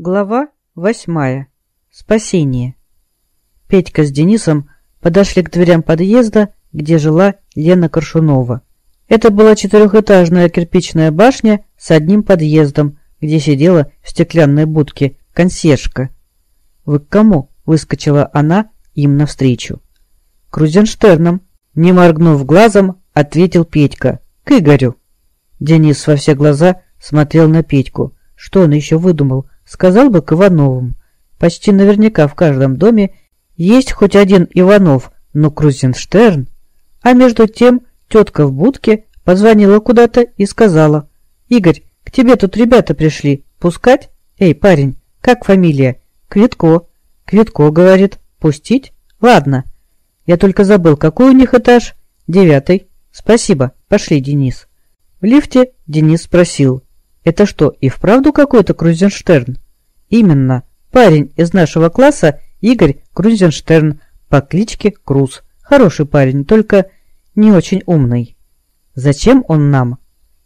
Глава восьмая. Спасение. Петька с Денисом подошли к дверям подъезда, где жила Лена Коршунова. Это была четырехэтажная кирпичная башня с одним подъездом, где сидела в стеклянной будке консьержка. «Вы к кому?» – выскочила она им навстречу. «К Рузенштернам», – не моргнув глазом, ответил Петька. «К Игорю». Денис во все глаза смотрел на Петьку. Что он еще выдумал – сказал бы к Ивановым. Почти наверняка в каждом доме есть хоть один Иванов, но Крузенштерн. А между тем тетка в будке позвонила куда-то и сказала, «Игорь, к тебе тут ребята пришли. Пускать? Эй, парень, как фамилия?» «Квитко». «Квитко», говорит. «Пустить? Ладно». Я только забыл, какой у них этаж? Девятый. Спасибо. Пошли, Денис. В лифте Денис спросил, это что, и вправду какой-то Крузенштерн? Именно. Парень из нашего класса Игорь Крузенштерн по кличке Круз. Хороший парень, только не очень умный. Зачем он нам?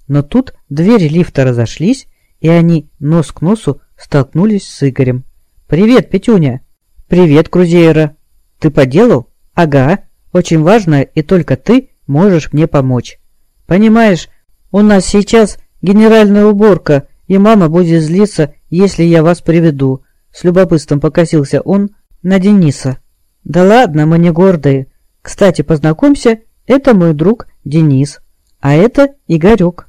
Но тут двери лифта разошлись, и они нос к носу столкнулись с Игорем. «Привет, Петюня!» «Привет, Крузейра!» «Ты поделал?» «Ага. Очень важно, и только ты можешь мне помочь. Понимаешь, у нас сейчас Генеральная уборка, и мама будет злиться, если я вас приведу. С любопытством покосился он на Дениса. Да ладно, мы не гордые. Кстати, познакомься, это мой друг Денис, а это Игорек.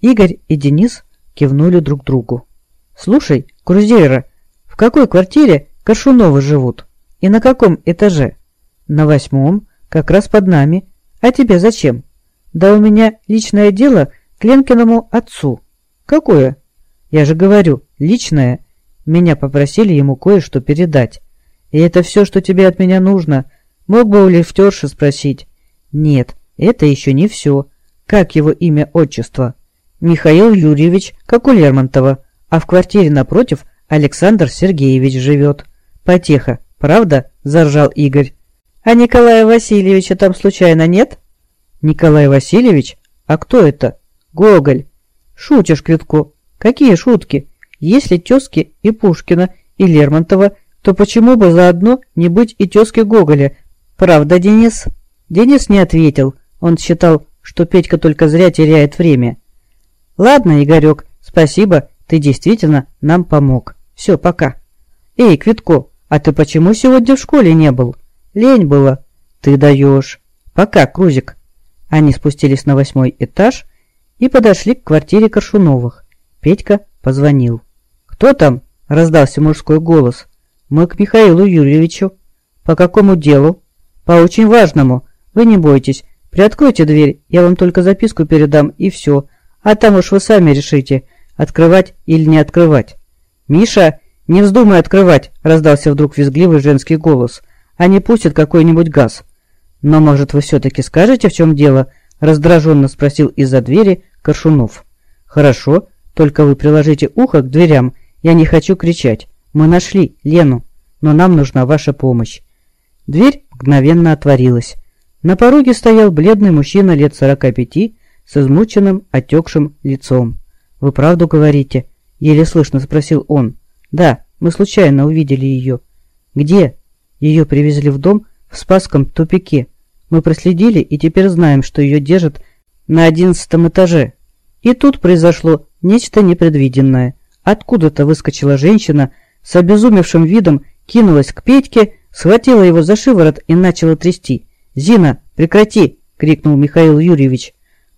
Игорь и Денис кивнули друг другу. Слушай, Крузейра, в какой квартире Коршуновы живут? И на каком этаже? На восьмом, как раз под нами. А тебе зачем? Да у меня личное дело – к отцу. Какое? Я же говорю, личное. Меня попросили ему кое-что передать. И это все, что тебе от меня нужно. Мог бы у лифтерши спросить. Нет, это еще не все. Как его имя, отчество? Михаил Юрьевич, как у Лермонтова. А в квартире напротив Александр Сергеевич живет. Потеха, правда? Заржал Игорь. А Николая Васильевича там случайно нет? Николай Васильевич? А кто это? Гоголь. Шутишь, Квитко. Какие шутки? Если тезки и Пушкина, и Лермонтова, то почему бы заодно не быть и тезки Гоголя? Правда, Денис? Денис не ответил. Он считал, что Петька только зря теряет время. Ладно, Игорек, спасибо, ты действительно нам помог. Все, пока. Эй, Квитко, а ты почему сегодня в школе не был? Лень было. Ты даешь. Пока, Крузик. Они спустились на восьмой этаж, и подошли к квартире Коршуновых. Петька позвонил. «Кто там?» – раздался мужской голос. «Мы к Михаилу Юрьевичу». «По какому делу?» «По очень важному. Вы не бойтесь. Приоткройте дверь, я вам только записку передам, и все. А там уж вы сами решите, открывать или не открывать». «Миша, не вздумай открывать!» – раздался вдруг визгливый женский голос. «Они пустят какой-нибудь газ». «Но, может, вы все-таки скажете, в чем дело?» – раздраженно спросил из-за двери Коршунов. «Хорошо, только вы приложите ухо к дверям. Я не хочу кричать. Мы нашли Лену, но нам нужна ваша помощь». Дверь мгновенно отворилась. На пороге стоял бледный мужчина лет сорока пяти с измученным, отекшим лицом. «Вы правду говорите?» – еле слышно спросил он. «Да, мы случайно увидели ее». «Где?» «Ее привезли в дом в Спасском тупике. Мы проследили и теперь знаем, что ее держат на одиннадцатом этаже. И тут произошло нечто непредвиденное. Откуда-то выскочила женщина с обезумевшим видом, кинулась к Петьке, схватила его за шиворот и начала трясти. «Зина, прекрати!» — крикнул Михаил Юрьевич.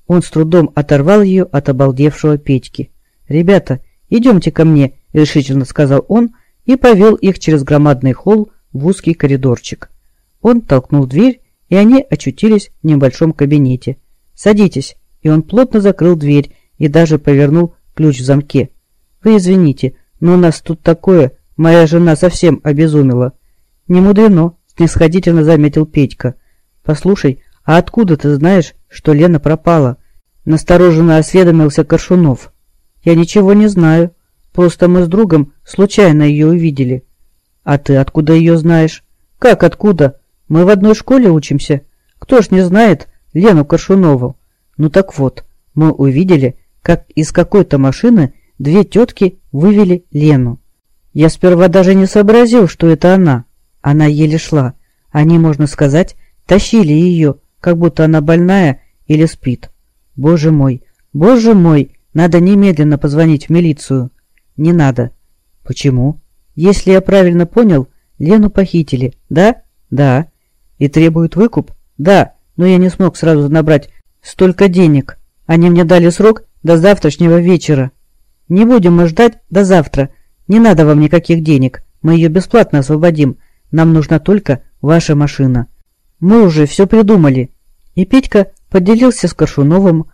Он с трудом оторвал ее от обалдевшего Петьки. «Ребята, идемте ко мне», — решительно сказал он и повел их через громадный холл в узкий коридорчик. Он толкнул дверь, и они очутились в небольшом кабинете. «Садитесь!» И он плотно закрыл дверь и даже повернул ключ в замке. «Вы извините, но у нас тут такое, моя жена совсем обезумела». «Не мудрено», — снисходительно заметил Петька. «Послушай, а откуда ты знаешь, что Лена пропала?» Настороженно осведомился Коршунов. «Я ничего не знаю. Просто мы с другом случайно ее увидели». «А ты откуда ее знаешь?» «Как откуда? Мы в одной школе учимся. Кто ж не знает, Лену Коршунову. Ну так вот, мы увидели, как из какой-то машины две тетки вывели Лену. Я сперва даже не сообразил, что это она. Она еле шла. Они, можно сказать, тащили ее, как будто она больная или спит. Боже мой, боже мой, надо немедленно позвонить в милицию. Не надо. Почему? Если я правильно понял, Лену похитили, да? Да. И требуют выкуп? Да, но я не смог сразу набрать столько денег. Они мне дали срок до завтрашнего вечера. Не будем мы ждать до завтра. Не надо вам никаких денег. Мы ее бесплатно освободим. Нам нужна только ваша машина. Мы уже все придумали. И Петька поделился с Коршуновым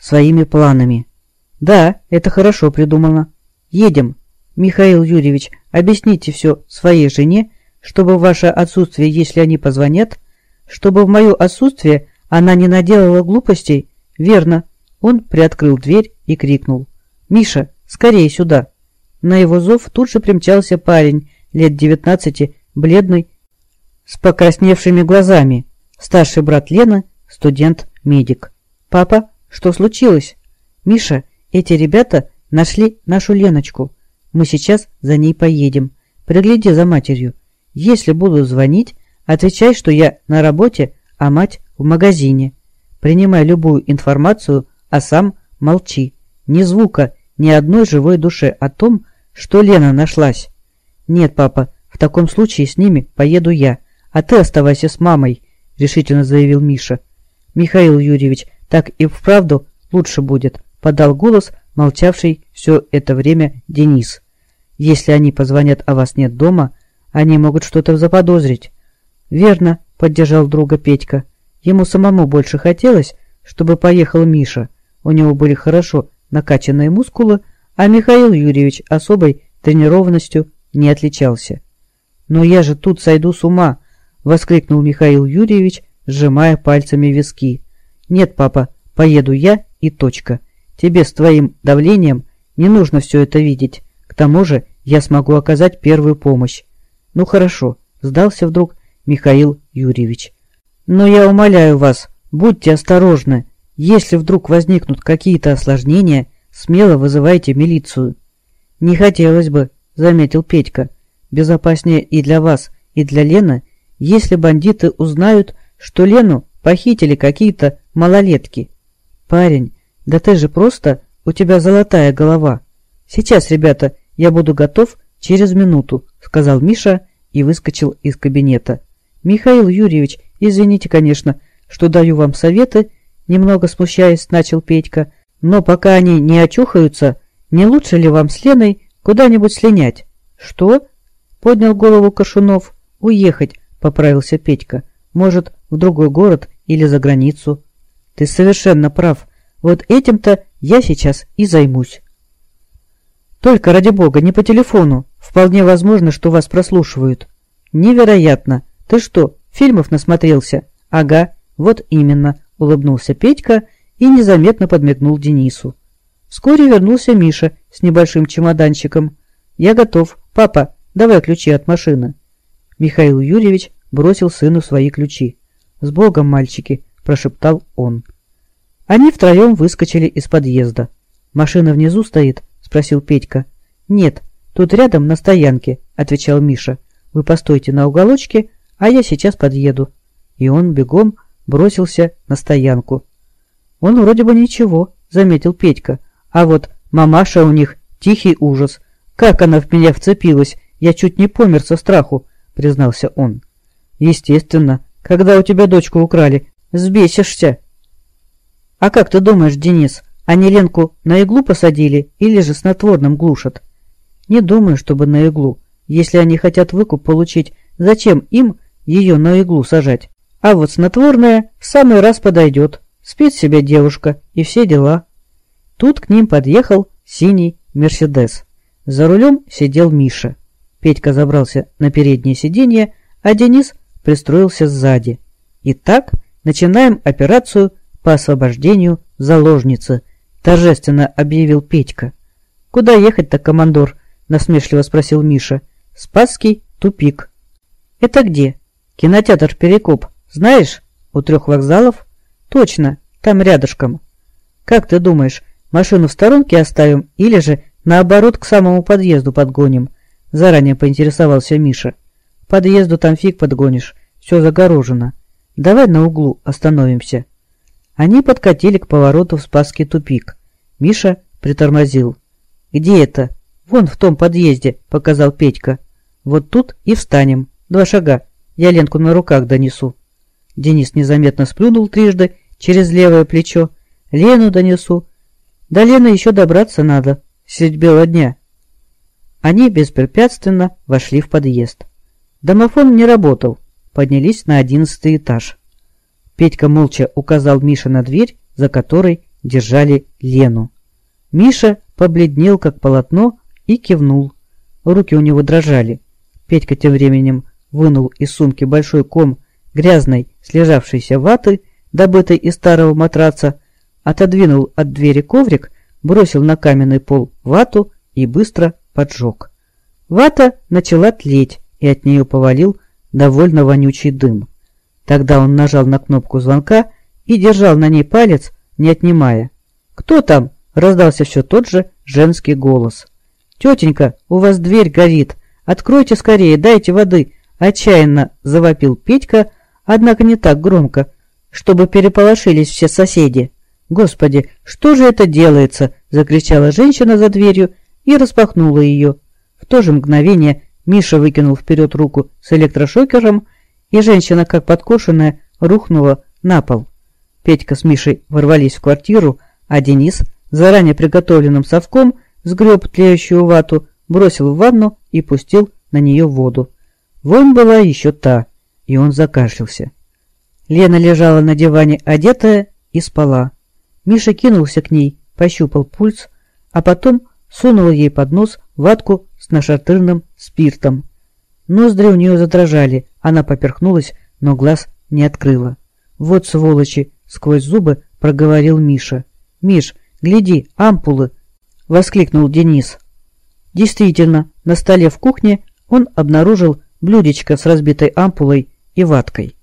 своими планами. Да, это хорошо придумано. Едем. Михаил Юрьевич, объясните все своей жене, чтобы ваше отсутствие, если они позвонят, чтобы в мое отсутствие она не наделала глупостей. Верно. Он приоткрыл дверь и крикнул. «Миша, скорее сюда!» На его зов тут же примчался парень, лет девятнадцати, бледный, с покрасневшими глазами. Старший брат Лены, студент-медик. «Папа, что случилось?» «Миша, эти ребята нашли нашу Леночку. Мы сейчас за ней поедем. Пригляди за матерью. Если буду звонить, отвечай, что я на работе, а мать в магазине. Принимай любую информацию, а сам молчи. Ни звука, ни одной живой душе о том, что Лена нашлась. Нет, папа, в таком случае с ними поеду я, а ты оставайся с мамой, решительно заявил Миша. Михаил Юрьевич, так и вправду лучше будет, подал голос молчавший все это время Денис. Если они позвонят, а вас нет дома, они могут что-то заподозрить. Верно, поддержал друга Петька. Ему самому больше хотелось, чтобы поехал Миша. У него были хорошо накачанные мускулы, а Михаил Юрьевич особой тренированностью не отличался. «Но я же тут сойду с ума!» — воскликнул Михаил Юрьевич, сжимая пальцами виски. «Нет, папа, поеду я и точка. Тебе с твоим давлением не нужно все это видеть. К тому же я смогу оказать первую помощь». «Ну хорошо», — сдался вдруг Михаил Юрьевич. «Но я умоляю вас, будьте осторожны. Если вдруг возникнут какие-то осложнения, смело вызывайте милицию». «Не хотелось бы», — заметил Петька. «Безопаснее и для вас, и для Лены, если бандиты узнают, что Лену похитили какие-то малолетки». «Парень, да ты же просто, у тебя золотая голова. Сейчас, ребята, я буду готов через минуту», — сказал Миша и выскочил из кабинета. «Михаил Юрьевич, извините, конечно, что даю вам советы, Немного смущаясь, начал Петька. Но пока они не очухаются, не лучше ли вам с Леной куда-нибудь слинять? Что? Поднял голову Кашунов. Уехать, поправился Петька. Может, в другой город или за границу. Ты совершенно прав. Вот этим-то я сейчас и займусь. Только, ради бога, не по телефону. Вполне возможно, что вас прослушивают. Невероятно. Ты что, фильмов насмотрелся? Ага, вот именно. — улыбнулся Петька и незаметно подмигнул Денису. Вскоре вернулся Миша с небольшим чемоданчиком. «Я готов. Папа, давай ключи от машины». Михаил Юрьевич бросил сыну свои ключи. «С Богом, мальчики!» – прошептал он. Они втроем выскочили из подъезда. «Машина внизу стоит?» – спросил Петька. «Нет, тут рядом на стоянке», – отвечал Миша. «Вы постойте на уголочке, а я сейчас подъеду». И он бегом бросился на стоянку. «Он вроде бы ничего», — заметил Петька. «А вот мамаша у них тихий ужас. Как она в меня вцепилась, я чуть не помер со страху», — признался он. «Естественно, когда у тебя дочку украли, сбесишься». «А как ты думаешь, Денис, они Ленку на иглу посадили или же снотворным глушат?» «Не думаю, чтобы на иглу. Если они хотят выкуп получить, зачем им ее на иглу сажать?» А вот снотворное в самый раз подойдет. Спит себе девушка и все дела. Тут к ним подъехал синий Мерседес. За рулем сидел Миша. Петька забрался на переднее сиденье, а Денис пристроился сзади. Итак, начинаем операцию по освобождению заложницы, торжественно объявил Петька. Куда ехать-то, командор? насмешливо спросил Миша. Спасский тупик. Это где? Кинотеатр Перекоп. Знаешь, у трех вокзалов? Точно, там рядышком. Как ты думаешь, машину в сторонке оставим или же наоборот к самому подъезду подгоним? Заранее поинтересовался Миша. Подъезду там фиг подгонишь, все загорожено. Давай на углу остановимся. Они подкатили к повороту в Спасский тупик. Миша притормозил. «Где это?» «Вон в том подъезде», — показал Петька. «Вот тут и встанем. Два шага. Я Ленку на руках донесу». Денис незаметно сплюнул трижды через левое плечо. «Лену донесу. До Лены еще добраться надо. Средь бела дня». Они беспрепятственно вошли в подъезд. Домофон не работал. Поднялись на одиннадцатый этаж. Петька молча указал Мише на дверь, за которой держали Лену. Миша побледнел, как полотно, и кивнул. Руки у него дрожали. Петька тем временем вынул из сумки большой ком грязной, слежавшейся ваты, добытой из старого матраца, отодвинул от двери коврик, бросил на каменный пол вату и быстро поджег. Вата начала тлеть, и от нее повалил довольно вонючий дым. Тогда он нажал на кнопку звонка и держал на ней палец, не отнимая. «Кто там?» – раздался все тот же женский голос. «Тетенька, у вас дверь горит. Откройте скорее, дайте воды!» Отчаянно завопил Петька, однако не так громко, чтобы переполошились все соседи. «Господи, что же это делается?» – закричала женщина за дверью и распахнула ее. В то же мгновение Миша выкинул вперед руку с электрошокером, и женщина, как подкошенная, рухнула на пол. Петька с Мишей ворвались в квартиру, а Денис, заранее приготовленным совком, сгреб тлеющую вату, бросил в ванну и пустил на нее воду. Вонь была еще та, и он закашлялся. Лена лежала на диване одетая и спала. Миша кинулся к ней, пощупал пульс, а потом сунул ей под нос ватку с нашатырным спиртом. Ноздри у нее задрожали, она поперхнулась, но глаз не открыла. «Вот сволочи!» — сквозь зубы проговорил Миша. «Миш, гляди, ампулы!» — воскликнул Денис. Действительно, на столе в кухне он обнаружил блюдечко с разбитой ампулой и ваткой.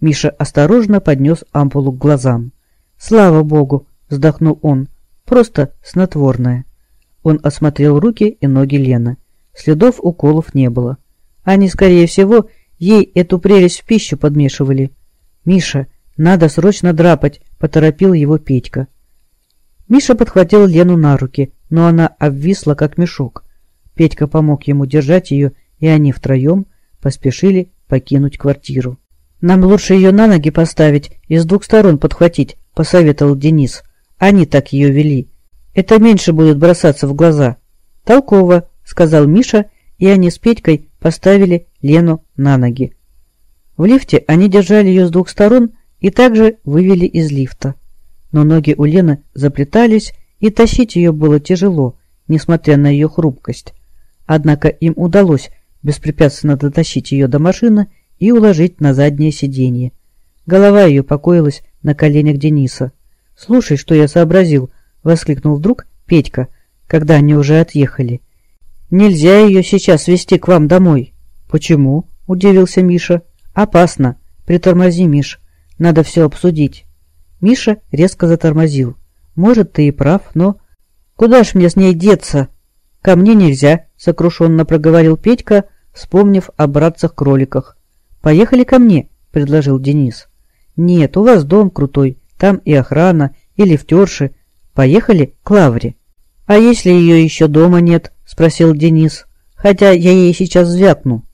Миша осторожно поднес ампулу к глазам. «Слава богу!» — вздохнул он. «Просто снотворное». Он осмотрел руки и ноги Лены. Следов уколов не было. Они, скорее всего, ей эту прелесть в пищу подмешивали. «Миша, надо срочно драпать!» — поторопил его Петька. Миша подхватил Лену на руки, но она обвисла, как мешок. Петька помог ему держать ее, и они втроем поспешили покинуть квартиру. «Нам лучше ее на ноги поставить и с двух сторон подхватить», — посоветовал Денис. «Они так ее вели. Это меньше будет бросаться в глаза». «Толково», — сказал Миша, и они с Петькой поставили Лену на ноги. В лифте они держали ее с двух сторон и также вывели из лифта. Но ноги у Лены заплетались, и тащить ее было тяжело, несмотря на ее хрупкость. Однако им удалось беспрепятственно дотащить ее до машины и уложить на заднее сиденье. Голова ее покоилась на коленях Дениса. «Слушай, что я сообразил!» — воскликнул вдруг Петька, когда они уже отъехали. Нельзя ее сейчас везти к вам домой. Почему? Удивился Миша. Опасно. Притормози, Миш. Надо все обсудить. Миша резко затормозил. Может, ты и прав, но... Куда ж мне с ней деться? Ко мне нельзя, сокрушенно проговорил Петька, вспомнив о братцах-кроликах. Поехали ко мне, предложил Денис. Нет, у вас дом крутой, там и охрана, и лифтерши. Поехали к Лавре. А если ее еще дома нет? — спросил Денис. «Хотя я ей сейчас звякну».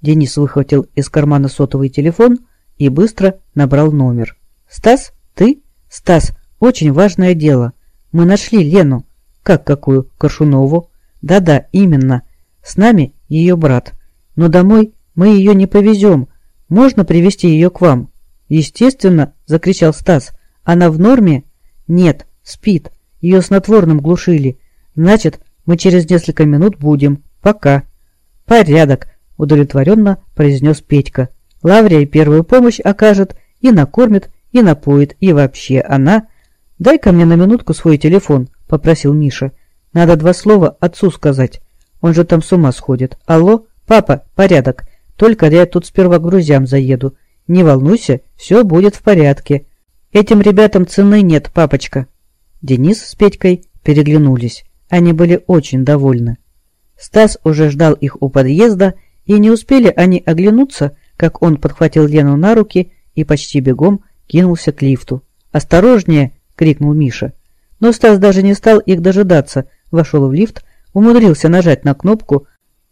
Денис выхватил из кармана сотовый телефон и быстро набрал номер. «Стас, ты?» «Стас, очень важное дело. Мы нашли Лену». «Как какую? Коршунову?» «Да-да, именно. С нами ее брат. Но домой мы ее не повезем. Можно привести ее к вам?» «Естественно!» — закричал Стас. «Она в норме?» «Нет, спит. Ее снотворным глушили. Значит, мы через несколько минут будем. Пока». «Порядок», — удовлетворенно произнес Петька. «Лаврия первую помощь окажет, и накормит, и напоит, и вообще она...» «Дай-ка мне на минутку свой телефон», — попросил Миша. «Надо два слова отцу сказать. Он же там с ума сходит. Алло, папа, порядок. Только я тут сперва к друзьям заеду. Не волнуйся, все будет в порядке. Этим ребятам цены нет, папочка». Денис с Петькой переглянулись. Они были очень довольны. Стас уже ждал их у подъезда, и не успели они оглянуться, как он подхватил Лену на руки и почти бегом кинулся к лифту. «Осторожнее!» — крикнул Миша. Но Стас даже не стал их дожидаться, вошел в лифт, умудрился нажать на кнопку,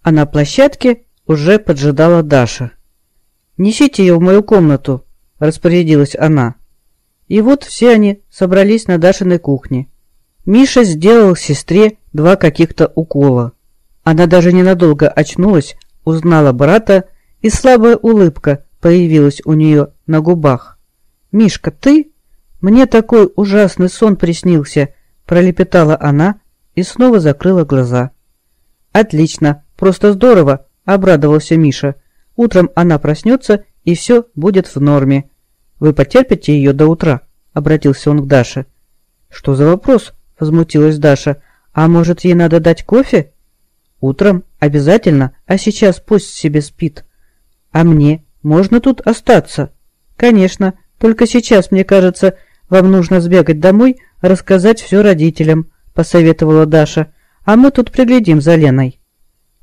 а на площадке уже поджидала Даша. «Несите ее в мою комнату», — распорядилась она. И вот все они собрались на Дашиной кухне. Миша сделал сестре два каких-то укола. Она даже ненадолго очнулась, узнала брата, и слабая улыбка появилась у нее на губах. «Мишка, ты? Мне такой ужасный сон приснился!» – пролепетала она и снова закрыла глаза. «Отлично, просто здорово!» – обрадовался Миша. «Утром она проснется, и все будет в норме. Вы потерпите ее до утра?» – обратился он к Даше. «Что за вопрос?» – возмутилась Даша. «А может, ей надо дать кофе?» «Утром обязательно, а сейчас пусть себе спит». «А мне? Можно тут остаться?» «Конечно, только сейчас, мне кажется, вам нужно сбегать домой, рассказать все родителям», – посоветовала Даша. «А мы тут приглядим за Леной».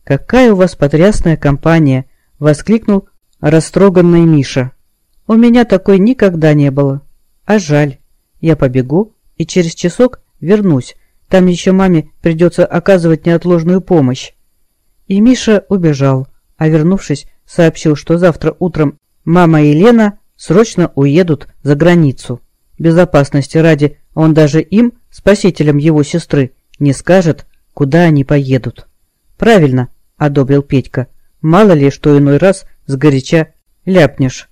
«Какая у вас потрясная компания!» – воскликнул растроганный Миша. «У меня такой никогда не было. А жаль. Я побегу и через часок вернусь. Там еще маме придется оказывать неотложную помощь». И Миша убежал, а вернувшись, сообщил, что завтра утром мама и Лена срочно уедут за границу. Безопасности ради он даже им, спасителям его сестры, не скажет, куда они поедут. «Правильно», — одобрил Петька. «Мало ли, что иной раз сгоряча ляпнешь».